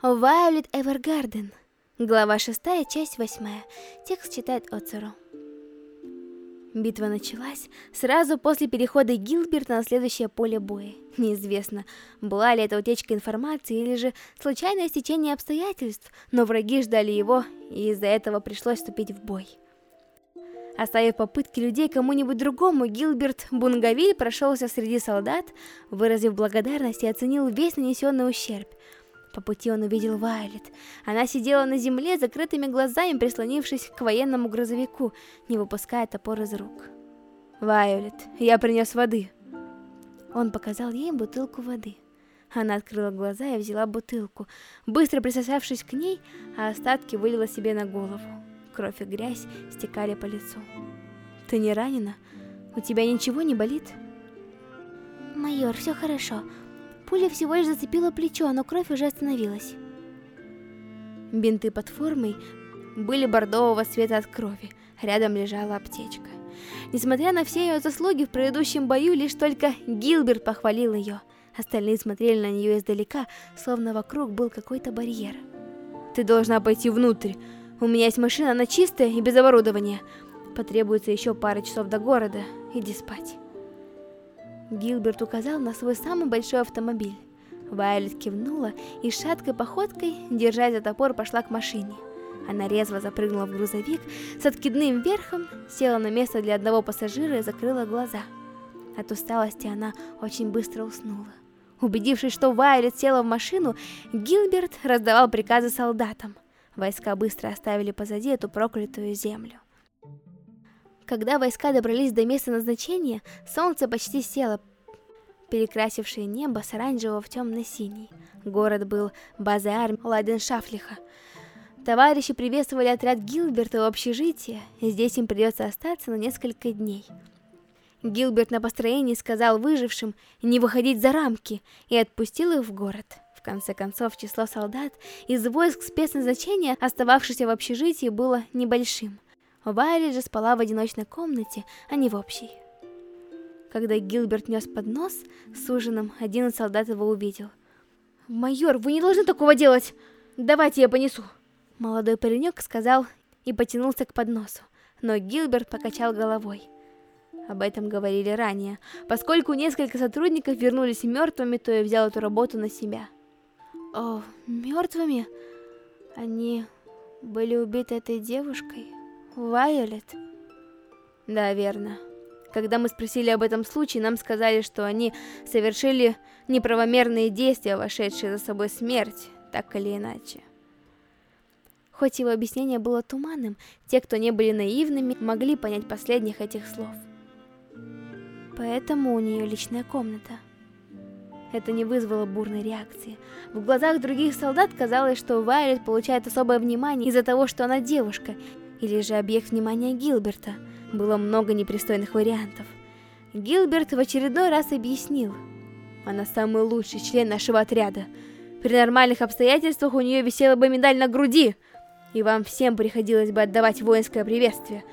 Violet Evergarden. Глава 6, часть 8. Текст читает Оцеру. Битва началась сразу после перехода Гилберта на следующее поле боя. Неизвестно, была ли это утечка информации или же случайное стечение обстоятельств, но враги ждали его, и из-за этого пришлось вступить в бой. Оставив попытки людей кому-нибудь другому, Гилберт Бунгавиль прошелся среди солдат, выразив благодарность и оценил весь нанесенный ущерб. По пути он увидел Вайлет. Она сидела на земле, закрытыми глазами, прислонившись к военному грузовику, не выпуская топор из рук. «Вайолет, я принес воды». Он показал ей бутылку воды. Она открыла глаза и взяла бутылку, быстро присосавшись к ней, а остатки вылила себе на голову. Кровь и грязь стекали по лицу. «Ты не ранена? У тебя ничего не болит?» «Майор, все хорошо. Пуля всего лишь зацепила плечо, но кровь уже остановилась». Бинты под формой были бордового цвета от крови. Рядом лежала аптечка. Несмотря на все ее заслуги в предыдущем бою, лишь только Гилберт похвалил ее. Остальные смотрели на нее издалека, словно вокруг был какой-то барьер. «Ты должна пойти внутрь. У меня есть машина, она чистая и без оборудования. Потребуется еще пара часов до города. Иди спать. Гилберт указал на свой самый большой автомобиль. Вайлет кивнула и шаткой походкой, держась за топор, пошла к машине. Она резво запрыгнула в грузовик с откидным верхом, села на место для одного пассажира и закрыла глаза. От усталости она очень быстро уснула. Убедившись, что Вайлет села в машину, Гилберт раздавал приказы солдатам – Войска быстро оставили позади эту проклятую землю. Когда войска добрались до места назначения, солнце почти село, перекрасившее небо с оранжевого в темно-синий. Город был базой армии Ладеншафлиха. Товарищи приветствовали отряд Гилберта в общежитии, здесь им придется остаться на несколько дней. Гилберт на построении сказал выжившим не выходить за рамки и отпустил их в город. В конце концов, число солдат из войск спецназначения, остававшихся в общежитии, было небольшим. Вайли же спала в одиночной комнате, а не в общей. Когда Гилберт нес поднос с ужином, один из солдат его увидел. «Майор, вы не должны такого делать! Давайте я понесу!» Молодой паренек сказал и потянулся к подносу, но Гилберт покачал головой. Об этом говорили ранее. Поскольку несколько сотрудников вернулись мертвыми, то я взял эту работу на себя. О, мертвыми? Они были убиты этой девушкой? Вайолет? Да, верно. Когда мы спросили об этом случае, нам сказали, что они совершили неправомерные действия, вошедшие за собой смерть, так или иначе. Хоть его объяснение было туманным, те, кто не были наивными, могли понять последних этих слов. Поэтому у нее личная комната. Это не вызвало бурной реакции. В глазах других солдат казалось, что Вайлет получает особое внимание из-за того, что она девушка, или же объект внимания Гилберта. Было много непристойных вариантов. Гилберт в очередной раз объяснил. Она самый лучший член нашего отряда. При нормальных обстоятельствах у нее висела бы медаль на груди, и вам всем приходилось бы отдавать воинское приветствие.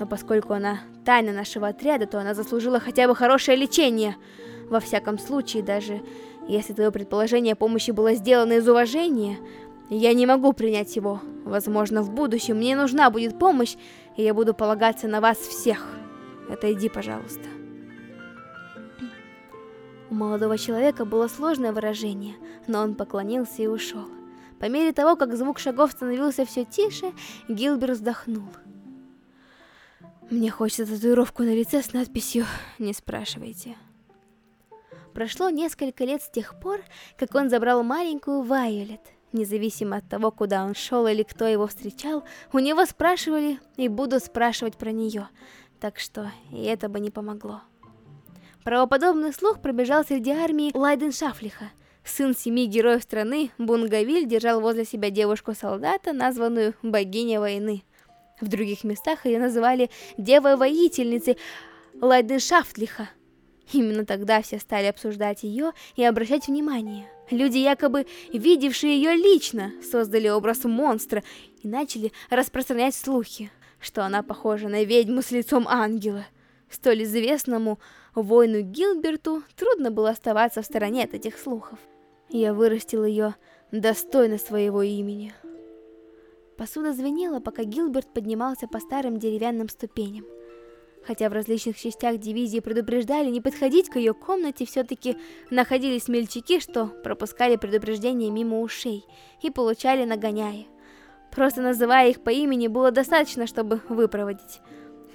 Но поскольку она тайна нашего отряда, то она заслужила хотя бы хорошее лечение – во всяком случае, даже если твое предположение о помощи было сделано из уважения, я не могу принять его. Возможно, в будущем мне нужна будет помощь, и я буду полагаться на вас всех. Отойди, пожалуйста. У молодого человека было сложное выражение, но он поклонился и ушел. По мере того, как звук шагов становился все тише, Гилбер вздохнул. Мне хочется татуировку на лице с надписью «Не спрашивайте». Прошло несколько лет с тех пор, как он забрал маленькую Вайолет. Независимо от того, куда он шел или кто его встречал, у него спрашивали и будут спрашивать про нее. Так что и это бы не помогло. Правоподобный слух пробежал среди армии Лайден Шафлиха. Сын семи героев страны, Бунгавиль, держал возле себя девушку-солдата, названную богиней войны. В других местах ее называли девой-воительницей Лайден Шафтлиха. Именно тогда все стали обсуждать ее и обращать внимание. Люди, якобы видевшие ее лично, создали образ монстра и начали распространять слухи, что она похожа на ведьму с лицом ангела. Столь известному воину Гилберту трудно было оставаться в стороне от этих слухов. Я вырастил ее достойна своего имени. Посуда звенела, пока Гилберт поднимался по старым деревянным ступеням. Хотя в различных частях дивизии предупреждали не подходить к ее комнате, все-таки находились смельчаки, что пропускали предупреждения мимо ушей и получали нагоняя. Просто называя их по имени было достаточно, чтобы выпроводить.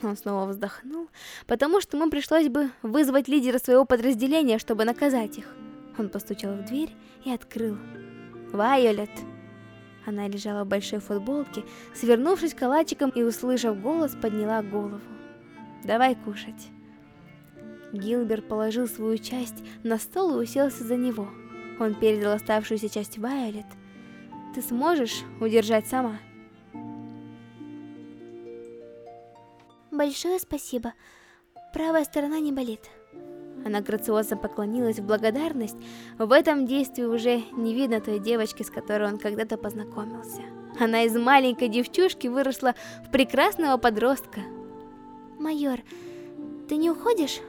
Он снова вздохнул, потому что ему пришлось бы вызвать лидера своего подразделения, чтобы наказать их. Он постучал в дверь и открыл. «Вайолет!» Она лежала в большой футболке, свернувшись калачиком и, услышав голос, подняла голову. «Давай кушать». Гилбер положил свою часть на стол и уселся за него. Он передал оставшуюся часть Вайолет. «Ты сможешь удержать сама?» Большое спасибо. Правая сторона не болит. Она грациозно поклонилась в благодарность. В этом действии уже не видно той девочки, с которой он когда-то познакомился. Она из маленькой девчушки выросла в прекрасного подростка. Майор, ты не уходишь?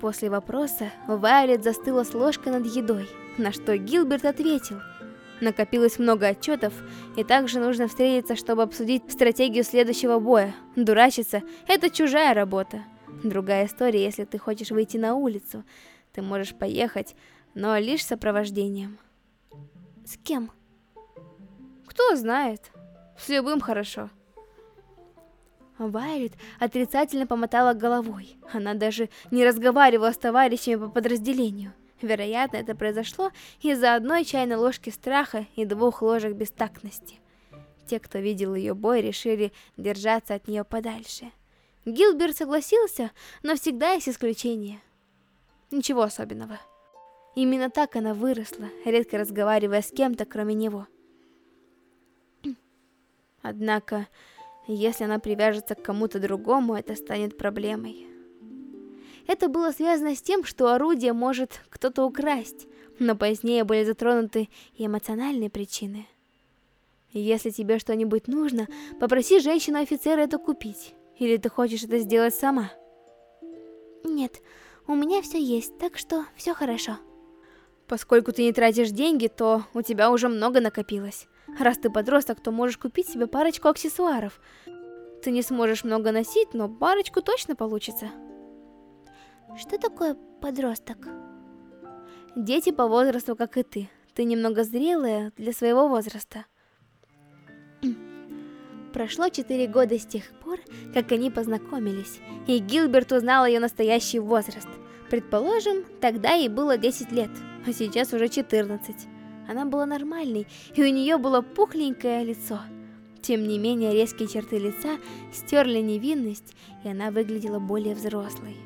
После вопроса Вайолет застыла с ложкой над едой, на что Гилберт ответил – Накопилось много отчетов, и также нужно встретиться, чтобы обсудить стратегию следующего боя. Дурачиться – это чужая работа. Другая история, если ты хочешь выйти на улицу. Ты можешь поехать, но лишь сопровождением. С кем? Кто знает. С любым хорошо. Вайлет отрицательно помотала головой. Она даже не разговаривала с товарищами по подразделению. Вероятно, это произошло из-за одной чайной ложки страха и двух ложек бестактности. Те, кто видел ее бой, решили держаться от нее подальше. Гилберт согласился, но всегда есть исключения. Ничего особенного. Именно так она выросла, редко разговаривая с кем-то, кроме него. Однако, если она привяжется к кому-то другому, это станет проблемой. Это было связано с тем, что орудие может кто-то украсть, но позднее были затронуты и эмоциональные причины. Если тебе что-нибудь нужно, попроси женщину-офицера это купить. Или ты хочешь это сделать сама? Нет, у меня все есть, так что все хорошо. Поскольку ты не тратишь деньги, то у тебя уже много накопилось. Раз ты подросток, то можешь купить себе парочку аксессуаров. Ты не сможешь много носить, но парочку точно получится. Что такое подросток? Дети по возрасту, как и ты. Ты немного зрелая для своего возраста. Прошло четыре года с тех пор, как они познакомились, и Гилберт узнал ее настоящий возраст. Предположим, тогда ей было 10 лет, а сейчас уже 14. Она была нормальной, и у нее было пухленькое лицо. Тем не менее, резкие черты лица стерли невинность, и она выглядела более взрослой.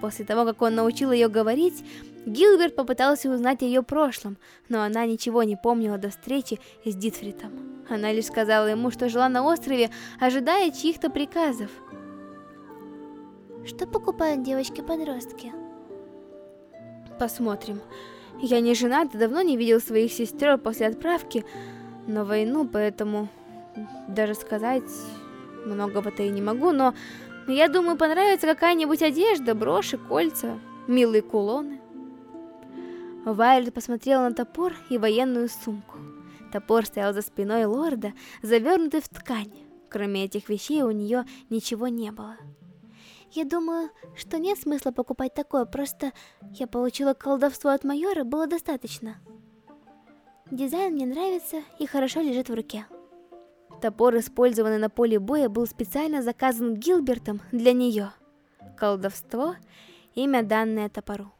После того, как он научил ее говорить, Гилберт попытался узнать о ее прошлом, но она ничего не помнила до встречи с Дитфритом. Она лишь сказала ему, что жила на острове, ожидая чьих-то приказов. Что покупают девочки-подростки? Посмотрим. Я не женат и давно не видел своих сестер после отправки на войну, поэтому даже сказать многого-то и не могу, но я думаю, понравится какая-нибудь одежда, броши, кольца, милые кулоны. Вайлет посмотрела на топор и военную сумку. Топор стоял за спиной лорда, завернутый в ткань. Кроме этих вещей у нее ничего не было. Я думаю, что нет смысла покупать такое, просто я получила колдовство от майора, было достаточно. Дизайн мне нравится и хорошо лежит в руке. Топор, использованный на поле боя, был специально заказан Гилбертом для нее. Колдовство – имя данное топору.